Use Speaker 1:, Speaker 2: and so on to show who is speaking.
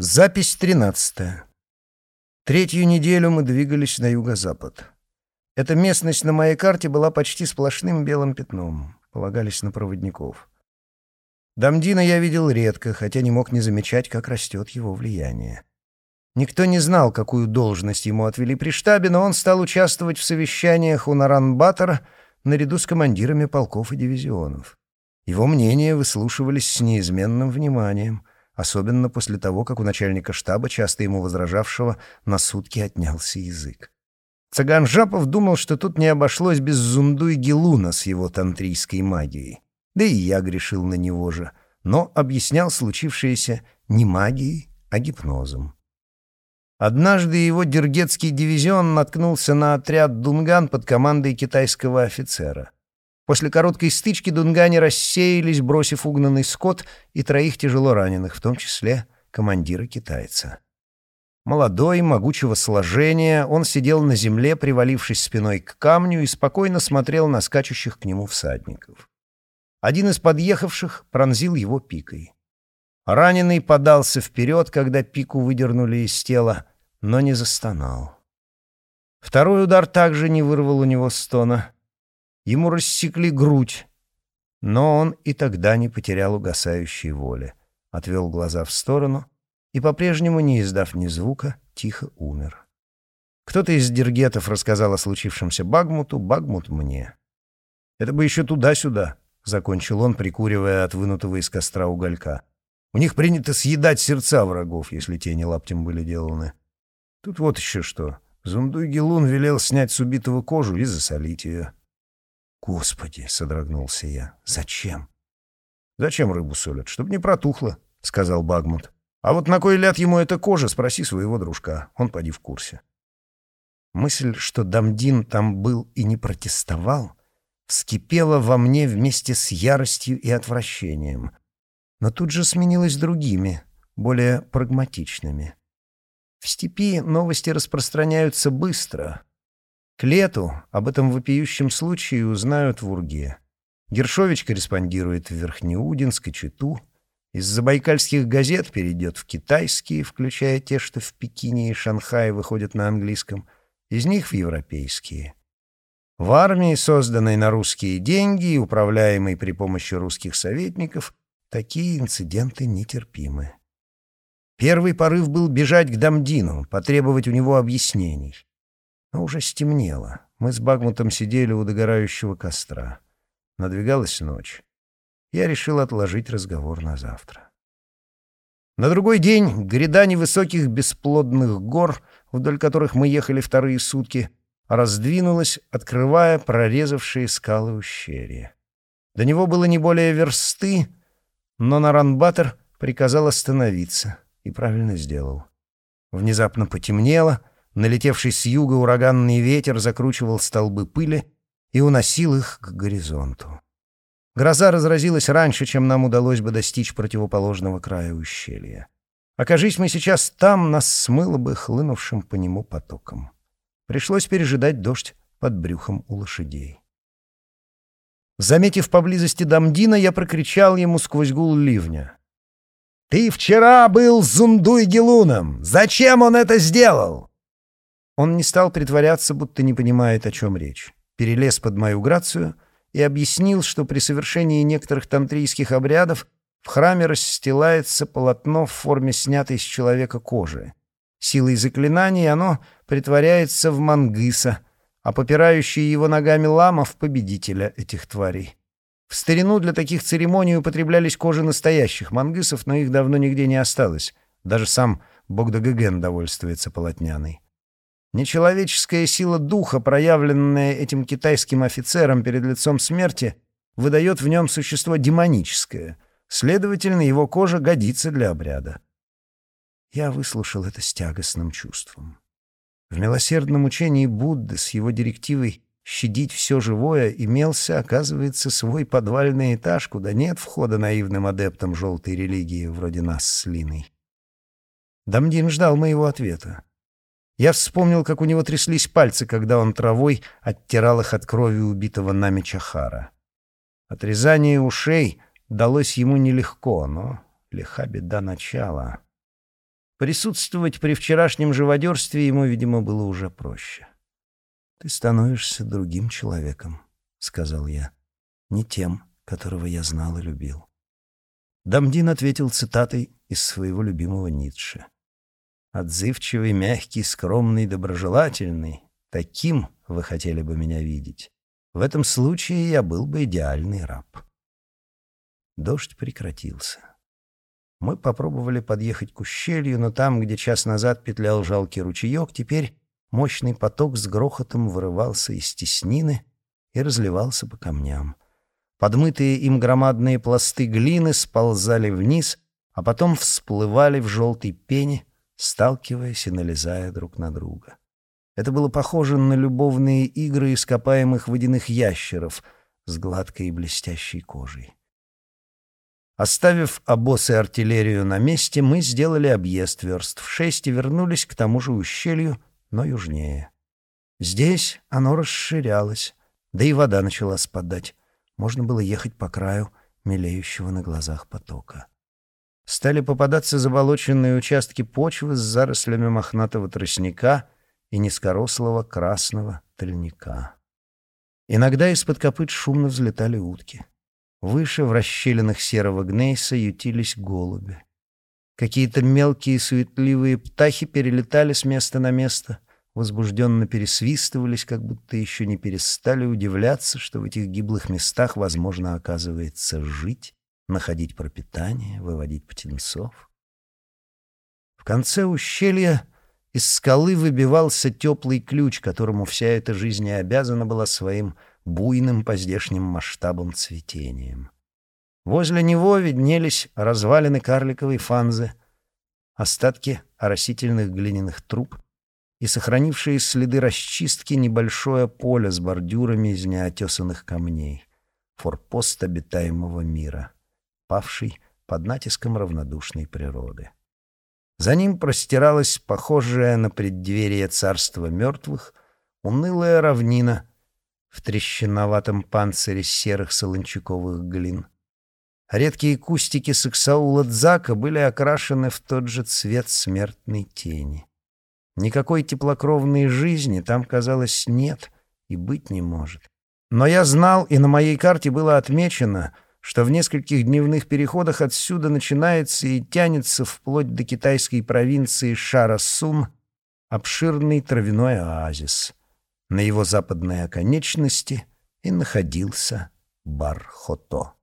Speaker 1: Запись тринадцатая. Третью неделю мы двигались на юго-запад. Эта местность на моей карте была почти сплошным белым пятном. Полагались на проводников. Дамдина я видел редко, хотя не мог не замечать, как растет его влияние. Никто не знал, какую должность ему отвели при штабе, но он стал участвовать в совещаниях у Наранбатора наряду с командирами полков и дивизионов. Его мнения выслушивались с неизменным вниманием — особенно после того, как у начальника штаба, часто ему возражавшего, на сутки отнялся язык. Цаган Жапов думал, что тут не обошлось без Зунду и Гелуна с его тантрийской магией. Да и я грешил на него же, но объяснял случившееся не магией, а гипнозом. Однажды его дергетский дивизион наткнулся на отряд «Дунган» под командой китайского офицера — После короткой стычки дунгане рассеялись, бросив угнанный скот и троих тяжело раненых, в том числе командира китайца. Молодой, могучего сложения, он сидел на земле, привалившись спиной к камню, и спокойно смотрел на скачущих к нему всадников. Один из подъехавших пронзил его пикой. Раненый подался вперед, когда пику выдернули из тела, но не застонал. Второй удар также не вырвал у него стона — Ему рассекли грудь, но он и тогда не потерял угасающей воли. Отвел глаза в сторону и, по-прежнему не издав ни звука, тихо умер. Кто-то из диргетов рассказал о случившемся Багмуту, Багмут мне. «Это бы еще туда-сюда», — закончил он, прикуривая от вынутого из костра уголька. «У них принято съедать сердца врагов, если те не лаптем были деланы. Тут вот еще что. Зундуй Гелун велел снять с убитого кожу и засолить ее. «Господи!» — содрогнулся я. «Зачем?» «Зачем рыбу солят? Чтоб не протухло», — сказал Багмут. «А вот на кой ляд ему эта кожа, спроси своего дружка. Он поди в курсе». Мысль, что Дамдин там был и не протестовал, вскипела во мне вместе с яростью и отвращением, но тут же сменилась другими, более прагматичными. В степи новости распространяются быстро, к лету об этом вопиющем случае узнают в Урге. Гершович корреспондирует в Верхнеудинск и Читу. Из забайкальских газет перейдет в китайские, включая те, что в Пекине и Шанхае выходят на английском. Из них в европейские. В армии, созданной на русские деньги и управляемой при помощи русских советников, такие инциденты нетерпимы. Первый порыв был бежать к Дамдину, потребовать у него объяснений. Но уже стемнело. Мы с Багмутом сидели у догорающего костра. Надвигалась ночь. Я решил отложить разговор на завтра. На другой день гряда невысоких бесплодных гор, вдоль которых мы ехали вторые сутки, раздвинулась, открывая прорезавшие скалы ущелья. До него было не более версты, но Наранбатор приказал остановиться и правильно сделал. Внезапно потемнело, Налетевший с юга ураганный ветер закручивал столбы пыли и уносил их к горизонту. Гроза разразилась раньше, чем нам удалось бы достичь противоположного края ущелья. Окажись мы сейчас там, нас смыло бы хлынувшим по нему потоком. Пришлось пережидать дождь под брюхом у лошадей. Заметив поблизости Дамдина, я прокричал ему сквозь гул ливня. «Ты вчера был с Зундуй Гелуном! Зачем он это сделал?» Он не стал притворяться, будто не понимает, о чем речь. Перелез под мою грацию и объяснил, что при совершении некоторых тантрийских обрядов в храме расстилается полотно в форме снятой с человека кожи. Силой заклинаний оно притворяется в мангыса, а попирающий его ногами лама — в победителя этих тварей. В старину для таких церемоний употреблялись кожи настоящих мангысов, но их давно нигде не осталось. Даже сам Богдагеген довольствуется полотняной. Нечеловеческая сила духа, проявленная этим китайским офицером перед лицом смерти, выдает в нем существо демоническое. Следовательно, его кожа годится для обряда. Я выслушал это с тягостным чувством. В милосердном учении Будды с его директивой щадить все живое имелся, оказывается, свой подвальный этаж, куда нет входа наивным адептам желтой религии, вроде нас с Линой. Дамдин ждал моего ответа. Я вспомнил, как у него тряслись пальцы, когда он травой оттирал их от крови убитого нами Чахара. Отрезание ушей далось ему нелегко, но лиха беда начала. Присутствовать при вчерашнем живодерстве ему, видимо, было уже проще. «Ты становишься другим человеком», — сказал я, — «не тем, которого я знал и любил». Дамдин ответил цитатой из своего любимого Ницше. «Отзывчивый, мягкий, скромный, доброжелательный. Таким вы хотели бы меня видеть. В этом случае я был бы идеальный раб». Дождь прекратился. Мы попробовали подъехать к ущелью, но там, где час назад петлял жалкий ручеек, теперь мощный поток с грохотом вырывался из теснины и разливался по камням. Подмытые им громадные пласты глины сползали вниз, а потом всплывали в желтой пене, сталкиваясь и налезая друг на друга. Это было похоже на любовные игры ископаемых водяных ящеров с гладкой и блестящей кожей. Оставив обоз и артиллерию на месте, мы сделали объезд верст в шесть и вернулись к тому же ущелью, но южнее. Здесь оно расширялось, да и вода начала спадать. Можно было ехать по краю мелеющего на глазах потока. Стали попадаться заболоченные участки почвы с зарослями мохнатого тростника и низкорослого красного тольника. Иногда из-под копыт шумно взлетали утки. Выше в расщелинах серого гнейса ютились голуби. Какие-то мелкие суетливые птахи перелетали с места на место, возбужденно пересвистывались, как будто еще не перестали удивляться, что в этих гиблых местах возможно, оказывается, жить, находить пропитание, выводить птенцов. В конце ущелья из скалы выбивался теплый ключ, которому вся эта жизнь и обязана была своим буйным по здешним масштабам цветением. Возле него виднелись развалины карликовой фанзы, остатки оросительных глиняных труб и сохранившие следы расчистки небольшое поле с бордюрами из неотесанных камней, форпост обитаемого мира, павший под натиском равнодушной природы. За ним простиралась похожая на преддверие царства мертвых унылая равнина в трещиноватом панцире серых солончаковых глин. Редкие кустики саксаула дзака были окрашены в тот же цвет смертной тени. Никакой теплокровной жизни там, казалось, нет и быть не может. Но я знал, и на моей карте было отмечено, что в нескольких дневных переходах отсюда начинается и тянется вплоть до китайской провинции Шарасун обширный травяной оазис — на его западной оконечности и находился Бархото.